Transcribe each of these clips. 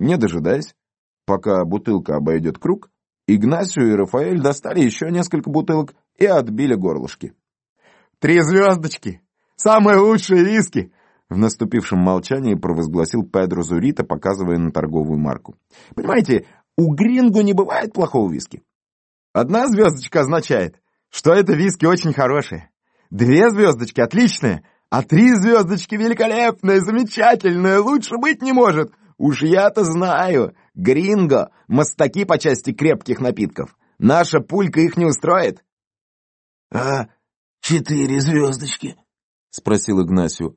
Не дожидаясь, пока бутылка обойдет круг, Игнасио и Рафаэль достали еще несколько бутылок и отбили горлышки. «Три звездочки! Самые лучшие виски!» В наступившем молчании провозгласил Педро Зурита, показывая на торговую марку. «Понимаете, у Гринго не бывает плохого виски. Одна звездочка означает, что это виски очень хорошие. Две звездочки отличные, а три звездочки великолепные, замечательные, лучше быть не может. Уж я-то знаю, Гринго — мастаки по части крепких напитков. Наша пулька их не устроит. — А четыре звездочки? — спросил Игнасио.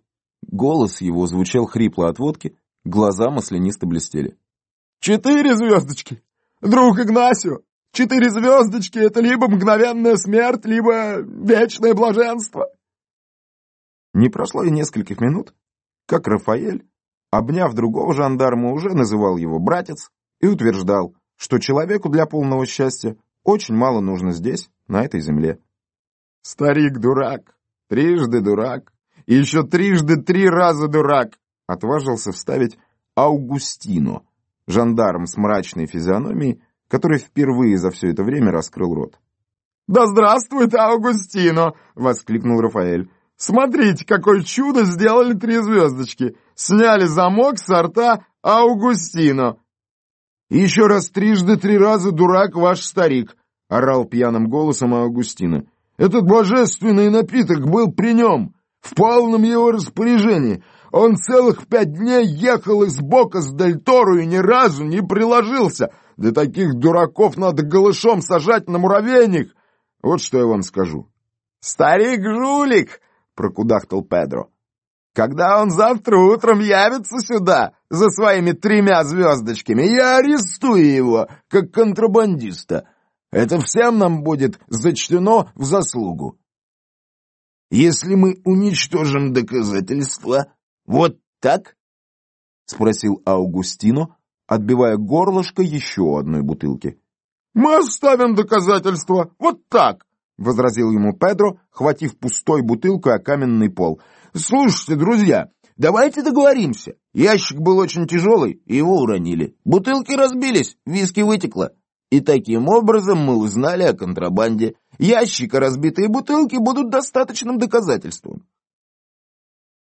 Голос его звучал хрипло от водки, глаза маслянисто блестели. «Четыре звездочки! Друг Игнасио! Четыре звездочки — это либо мгновенная смерть, либо вечное блаженство!» Не прошло и нескольких минут, как Рафаэль, обняв другого жандарма, уже называл его братец и утверждал, что человеку для полного счастья очень мало нужно здесь, на этой земле. «Старик дурак, трижды дурак, и еще трижды три раза дурак!» отважился вставить Аугустино, жандарм с мрачной физиономией, который впервые за все это время раскрыл рот. «Да здравствует Аугустино!» — воскликнул Рафаэль. «Смотрите, какое чудо сделали три звездочки! Сняли замок с рта Аугустино!» «Еще раз трижды три раза дурак ваш старик!» — орал пьяным голосом Аугустина. «Этот божественный напиток был при нем, в полном его распоряжении. Он целых пять дней ехал из бока с Дель Торо и ни разу не приложился. Да таких дураков надо голышом сажать на муравейник. Вот что я вам скажу. «Старик-жулик!» — прокудахтал Педро. «Когда он завтра утром явится сюда за своими тремя звездочками, я арестую его, как контрабандиста. Это всем нам будет зачтено в заслугу». «Если мы уничтожим доказательства, вот так?» — спросил Аугустино, отбивая горлышко еще одной бутылки. «Мы оставим доказательства, вот так!» — возразил ему Педро, хватив пустой бутылкой о каменный пол. «Слушайте, друзья, давайте договоримся. Ящик был очень тяжелый, его уронили. Бутылки разбились, виски вытекло. И таким образом мы узнали о контрабанде. Ящик и разбитые бутылки будут достаточным доказательством.